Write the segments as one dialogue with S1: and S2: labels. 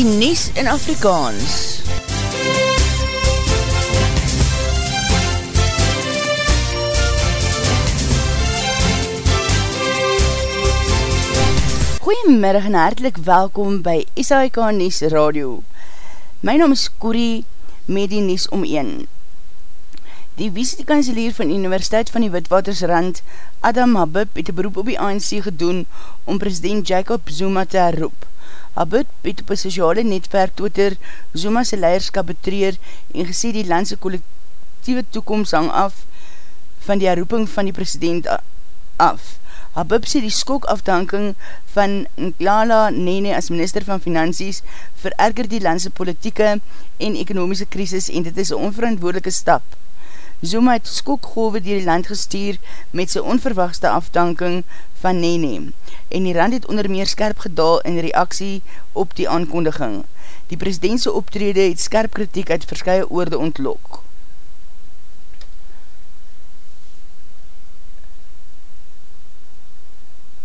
S1: die Nies in Afrikaans. Goeiemiddag en hartelijk welkom by SAIK Nies Radio. My naam is Corrie met die Nies om 1. Die visiekanselier van die Universiteit van die Witwatersrand, Adam Habib, het een beroep op die ANC gedoen om president Jacob Zuma te herroep. Habib het op een sociale netwerk Twitter Zuma sy leierskap betreer en gesê die landse collectieve toekomst hang af van die herroeping van die president af. Habib sê die skokafdanking van Nklala Nene as minister van Finansies vererger die landse politieke en ekonomiese krisis en dit is een onverantwoordelike stap. Zuma het skokgolwe dier die land gestuur met sy onverwachte afdanking van Nene en die rand het onder meer skerp gedaal in reaksie op die aankondiging. Die presidentse optrede het skerp kritiek uit verskye oorde ontlok.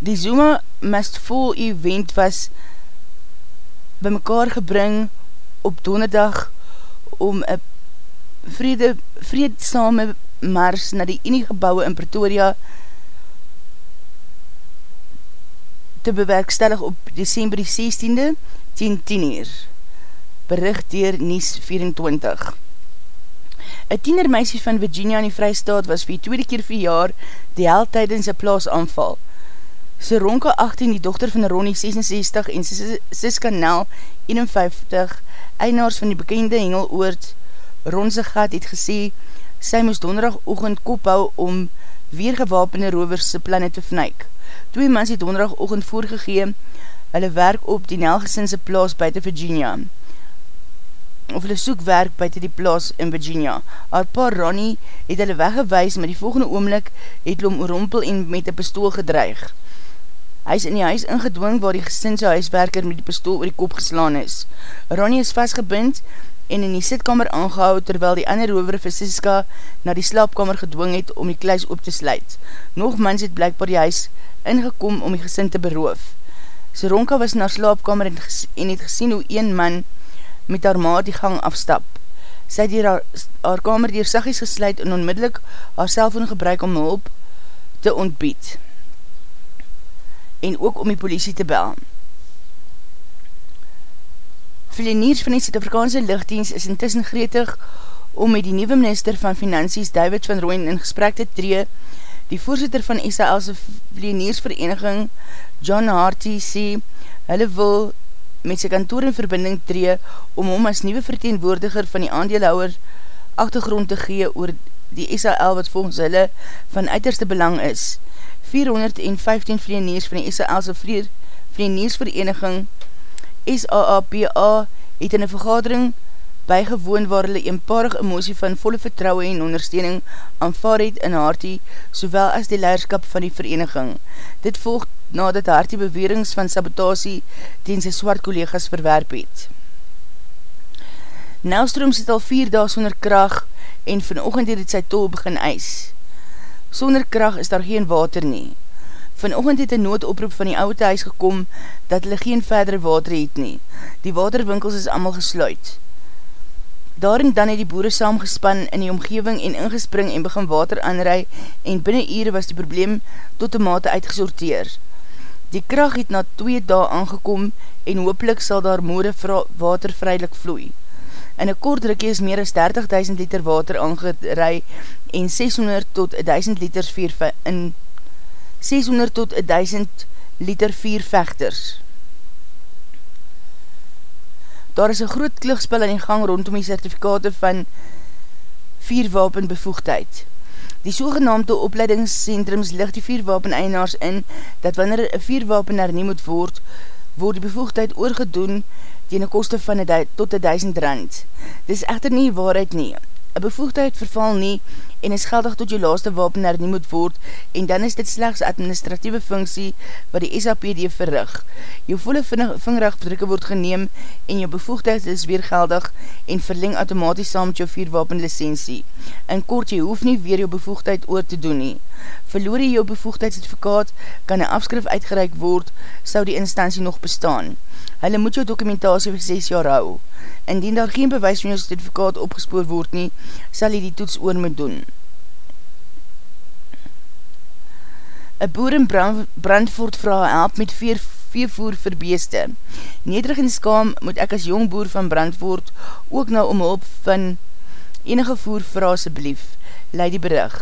S1: Die Zuma Must Fall event was by mekaar gebring op donderdag om een vrede, vreedsame mars na die Uniegebouwe in Pretoria te bewerkstellig op december die 16e 10 10 uur. Bericht dier Nies 24. Een tiener meisie van Virginia in die Vrijstaat was vir tweede keer vir jaar die held tydens een plaas aanval. Seronka 18, die dochter van Ronnie 66 en Siska Nel 51, einaars van die bekende hengeloord Ronse Gat het gesê, sy moes donderdag oogend kop hou om weer gewapende rovers sy planne te vnyk. Twee mans het donderdag oogend voorgegee, hulle werk op die Nelgesinse plaas buiten Virginia. Of hulle soek werk buiten die plaas in Virginia. Haar pa Ronnie het hulle weggewees, maar die volgende oomlik het hulle om oorompel en met een pistool gedreig. Hy is in die huis ingedwing waar die gesinse huiswerker met die pistool oor die kop geslaan is. Ronnie is vastgebind en in die sitkamer aangehou terwyl die ander rover Visiska na die slaapkamer gedwing het om die kluis op te sluit. Nog mans het blijkbaar die huis ingekom om die gesin te beroof. Seronka was na slaapkamer en, en het gesien hoe een man met haar ma die gang afstap. Sy het haar, haar kamer dier sagies gesluit en onmiddellik haar cellfoon gebruik om hulp te ontbied en ook om die politie te bel. Vleniers van die Zuid-Afrikaanse lichtdienst is intussen gretig om met die nieuwe minister van Finansies David van Rooyen in gesprek te tree. Die voorzitter van SAL's Vleniersvereniging John Harty sê hulle wil met sy kantoor in verbinding tree om hom as nieuwe verteenwoordiger van die aandeelhouwer achtergrond te gee oor die SAL wat volgens hulle van uiterste belang is. 415 vleeniers van die SAL's Vleniersvereniging SAAPA het in een vergadering bygewoon waar hulle eenparig emosie van volle vertrouwe en ondersteuning aanvaar het in Hartie, sowel as die leierskap van die vereniging. Dit volg nadat Hartie bewerings van sabotasie teen sy swart collega's verwerp het. Nelstroom sit al vier daag sonder kracht en vanochtend het het sy tol begin eis. Sonder kracht is daar geen water nie. Vanochtend het een noodoproep van die oude huis gekom dat hulle geen verdere water het nie. Die waterwinkels is allemaal gesluit. Daarin dan het die boere saamgespan in die omgeving en ingespring en begin water aanrui en binnen ure was die probleem tot de mate uitgesorteer. Die kracht het na twee dae aangekom en hoopelik sal daar moore water vrylik vloei. In een kort drukkie is meer as 30.000 liter water aangerui en 600 tot 1000 liters vier in 600 tot 1000 liter vier vechters. Daar is een groot klugspel in die gang rondom die certificate van vierwapen bevoegdheid. Die sogenaamde opleidingscentrums lig die vierwapen einaars in, dat wanneer een vierwapen er nie moet word, word die bevoegdheid oorgedoen tegen een koste van een tot een duizend rand. Dit is echter nie waarheid nie. Een bevoegdheid verval nie en is geldig tot jou laaste wapen hernie moet word en dan is dit slechts administratieve funksie wat die SAPD verrig. Jou volle vingerafdrukke word geneem en jou bevoegdheid is weer geldig en verleng automatisch saam met jou vierwapen licensie. In kort, jy hoef nie weer jou bevoegdheid oor te doen nie. Verloor jy jou bevoegdheidsadvokaat, kan een afskrif uitgereik word, sou die instantie nog bestaan. Hulle moet jou dokumentatie vir 6 jaar hou. Indien daar geen bewys van jou certificaat opgespoor word nie, sal jy die toets oor moet doen. Een boer in Brandvoort vraag help met vier veevoer vir beeste. Nederig en skaam moet ek as jong boer van Brandvoort ook nou om hulp van enige voer vraag asblief, leid die berig.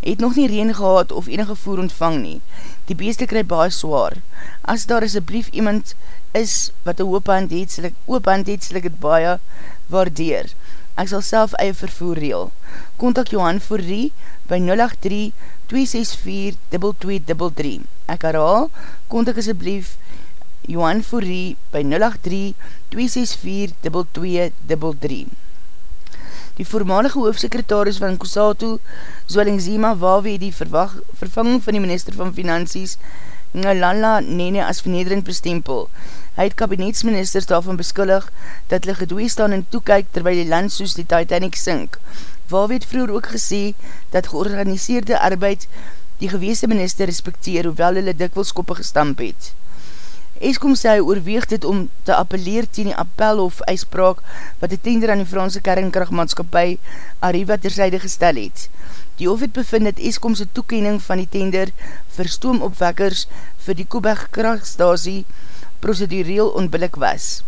S1: Het nog nie reen gehad of enige voer ontvang nie. Die beeste kry baie zwaar. As daar asblief iemand is wat een oophand het, sal ek, oophand het, sal ek het baie waardeer. Ek sal self eie vervoer reel. Contact Johan Forrie by 083-264-2233. Ek herhaal, contact asjeblief Johan Forrie by 083-264-2233. Die voormalige hoofdsekretaris van Kusatu, Zwelling Zima, Wawe, die vervanging van die minister van Finansies, Ngalala Nene as vernederend bestempel. Hy het kabinetsministers daarvan beskullig dat hulle gedoe staan en toekyk terwyl die land soos die Titanic sink. Wawe het vroeger ook gesê dat georganiseerde arbeid die geweeste minister respecteer hoewel hulle dikwels koppe gestamp het. Eskom sê hy oorweeg dit om te appelleer teen die appel of uitspraak wat die tender aan die Franse kernkrachtmaatskapie Arriva terzijde gestel het. Die hof het bevind dat Eskomse toekening van die tender vir stoomopwekkers vir die Koebeg krachtstasie procedureel onbillik was.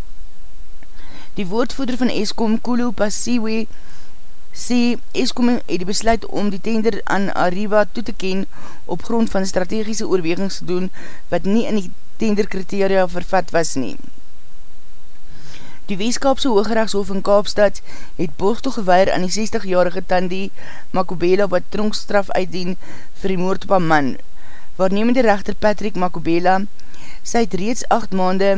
S1: Die woordvoeder van Eskom, Kulu Pasiwe, sê Eskom het die besluit om die tender aan Arriva toe te ken op grond van strategische oorwegings te doen wat nie in die tenderkriteria vervat was nie. Die Weeskapse Hoogrechtshof in Kaapstad het borgtoe gewaar aan die 60-jarige Tandi Makobela wat tronkstraf uitdien vir die moord op een man. Waarnemende rechter Patrick Makobela sy het reeds 8 maande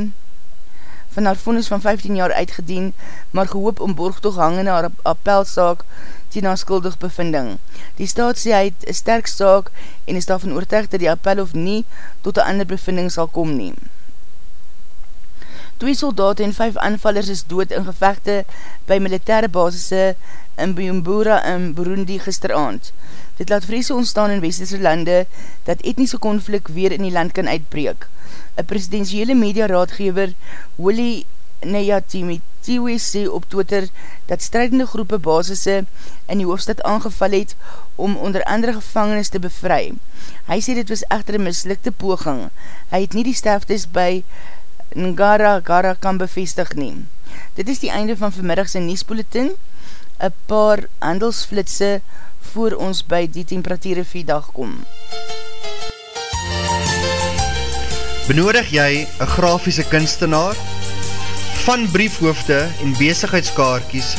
S1: van haar vonnis van 15 jaar uitgedien, maar gehoop om borgtoe hangende haar appelsaak teen haar skuldig bevinding. Die staat sê hy het een sterk saak en is daarvan oortuig dat die appel of nie tot een ander bevinding sal kom neem. Twee soldaten en vijf aanvallers is dood in gevechte by militaire basisse in Bujumbura in Burundi gisteravond. Dit laat vreese ontstaan in westerse lande dat etnische konflik weer in die land kan uitbreek. Een presidentiële media raadgever Willie Neyatimitiwe sê op Twitter dat strijdende groepe basisse in die hoofdstad aangeval het om onder andere gevangenis te bevry. Hy sê dit was echter een mislikte poging. Hy het nie die sterftes by Ngara Gara kan bevestig neem. Dit is die einde van vanmiddagse Niesbulletin, een paar handelsflitse voor ons by die temperatuur vierdag kom.
S2: Benodig jy een grafiese kunstenaar? Van briefhoofde en bezigheidskaartjes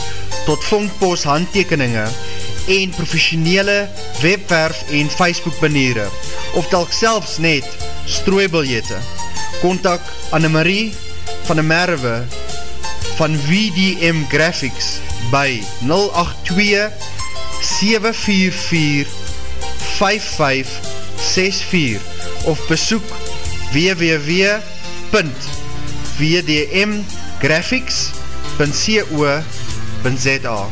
S2: tot vondpost handtekeninge en professionele webwerf en Facebook baniere of telk selfs net strooibiljette. Contact Annemarie van der Merwe van VDM Graphics by 082 744 5564 of besoek www.vdmgraphics.co.za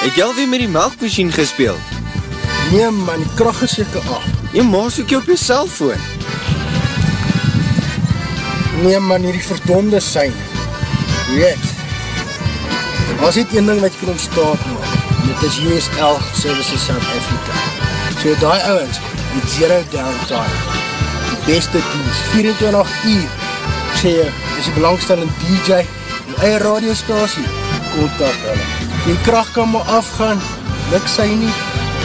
S3: Het jy alweer met die melkmachine gespeeld?
S4: Nee man, die kracht is jyke af.
S3: Jy maas ook jy op jy cellfoon.
S4: Nee man, hier die verdonde sein. Weet, as dit een ding wat jy kan ontstaat man, dit is USL Services South Africa. So die ouwens, met zero downtime, die beste dienst, 24 uur, ek sê jy, is die belangstellende DJ, die eie radiostasie, kontak hulle. Die kracht kan maar afgaan, niks sy nie,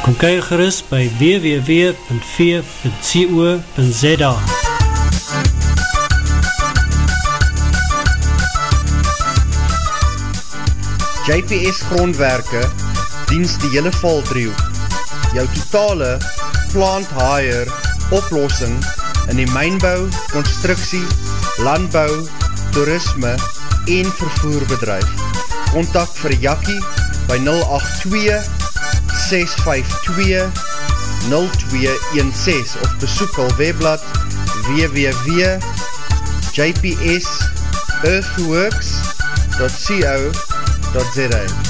S5: Kom kyk gerust by www.v.co.za
S2: JPS grondwerke diens die hele valdriehoek. Jou totale plant hire oplossing in die mijnbouw, constructie, landbouw, toerisme en vervoerbedrijf. Contact vir Jakkie by 082 652-0216 of besoek al webblad www.jpsearthworks.co.za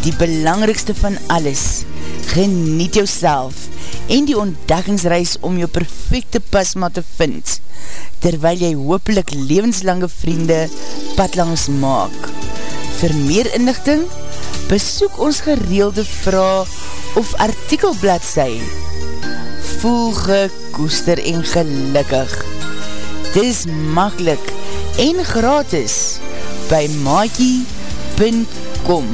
S1: Die belangrikste van alles, geniet jou en die ontdekkingsreis om jou perfecte pasma te vind, terwyl jy hoopelik levenslange vriende padlangs maak. Vir meer inlichting, besoek ons gereelde vraag of artikelblad sy. Voel gekoester en gelukkig. Dis makkelijk en gratis by maakie.com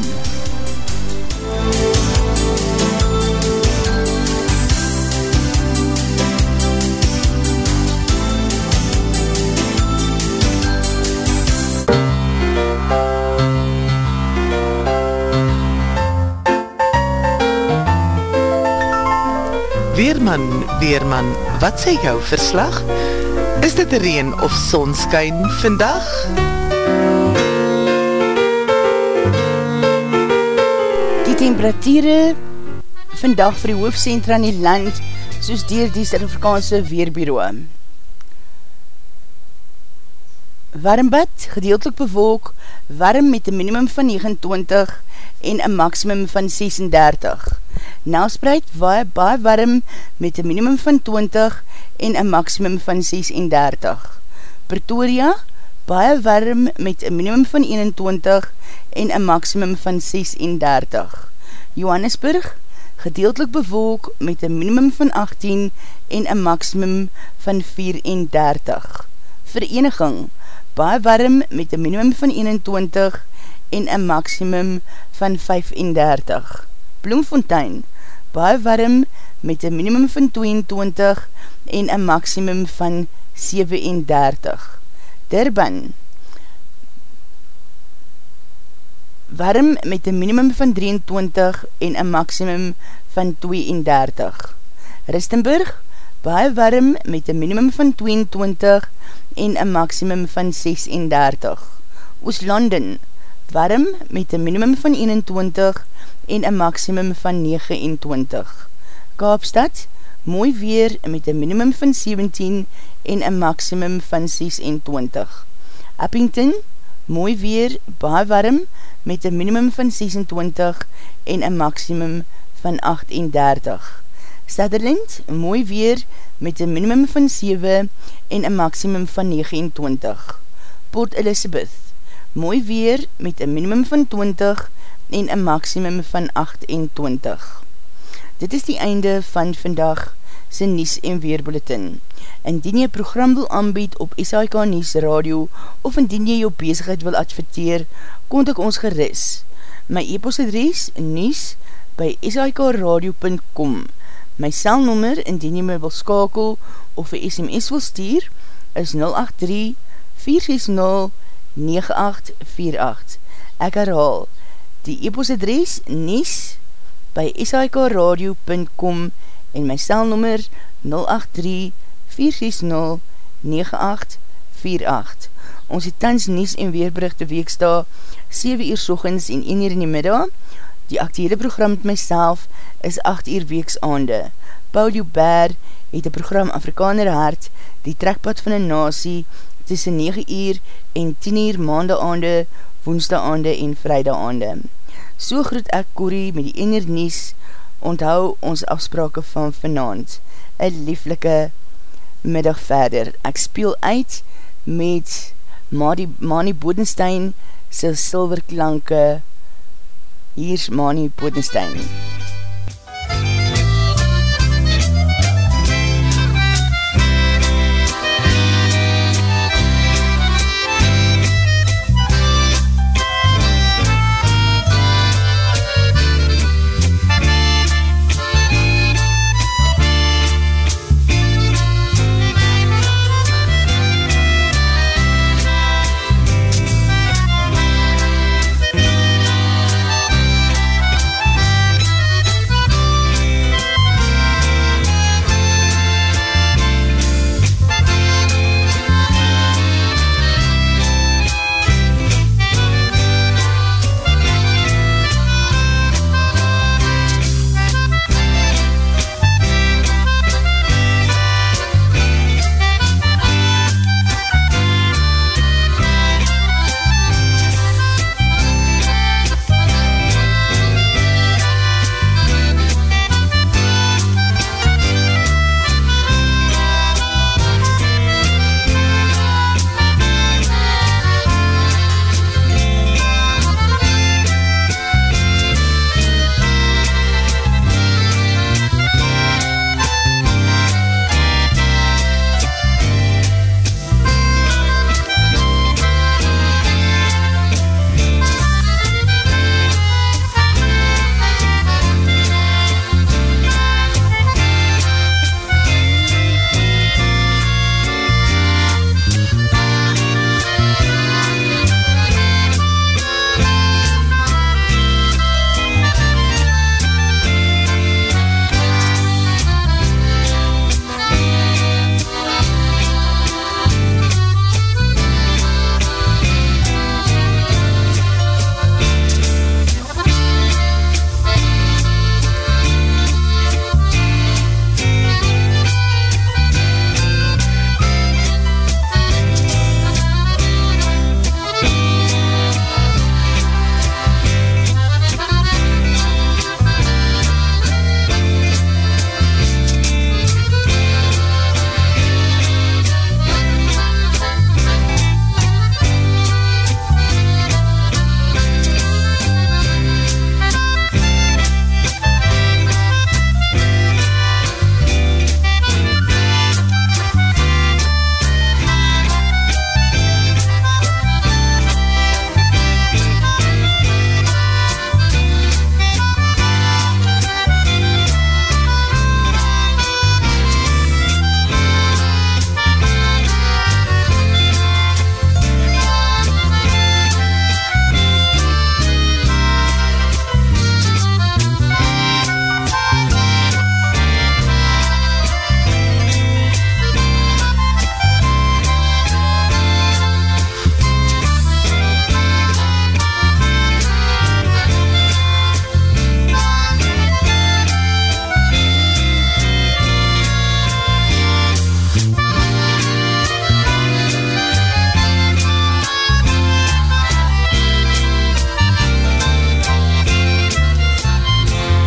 S6: Weerman, wat sê jou verslag? Is dit reen of sonskyn vandag?
S1: Die temperatuurde vandag vir die hoofdcentra in die land soos dier die Stad-Afrikaanse Weerbureau. Warmbad, gedeeltelik bewolk, warm met een minimum van 29 en een maximum van 36. Nelspreid, baie, baie warm met een minimum van 20 en een maximum van 36. Pretoria, baie warm met een minimum van 21 en een maximum van 36. Johannesburg, gedeeltelik bewolk met een minimum van 18 en een maximum van 34. Vereniging, baie warm met een minimum van 21 en een maximum van 35. Bloemfontein, baie warm met een minimum van 22 en een maximum van 37. Durban warm met een minimum van 23 en een maximum van 32. Ristenburg, baie warm met een minimum van 22 en een maximum van 36. Ooslanden, warm met een minimum van 21 en een maximum van 29. Kaapstad, mooi weer met een minimum van 17 en een maximum van 26. Uppington, mooi weer, baie warm met een minimum van 26 en een maximum van 38. Sutherland, mooi weer met een minimum van 7 en een maximum van 29. Port Elizabeth, mooi weer met een minimum van 20 en een maximum van 28. Dit is die einde van vandag sy Nies en Weerbulletin. Indien jy program wil aanbied op SAIK Nies Radio of indien jy jou bezigheid wil adverteer, kontak ons geris. My e-post adres Nies by sikradio.com My cellnummer, indien jy my wil skakel of een SMS wil stuur, is 083-460-9848. Ek herhaal, die e-post adres Nies by sikradio.com en my cellnummer 083-460-9848. Ons het tans Nies en Weerberichte weeksta 7 uur sochens en 1 uur in die middag. Die actiehede program met myself is 8 uur weeks aande. Paul Joubert het die program Afrikaner Hart, die trekpad van een nasie, tussen 9 uur en 10 uur maande aande, woensdag aande en vrijdag aande. So groet ek Corrie met die ener nies, onthou ons afsprake van vanavond. Een lieflike middag verder. Ek speel uit met Mani, Mani Bodenstein sy silverklanke. Hier is Mani Bodenstein. MUZIEK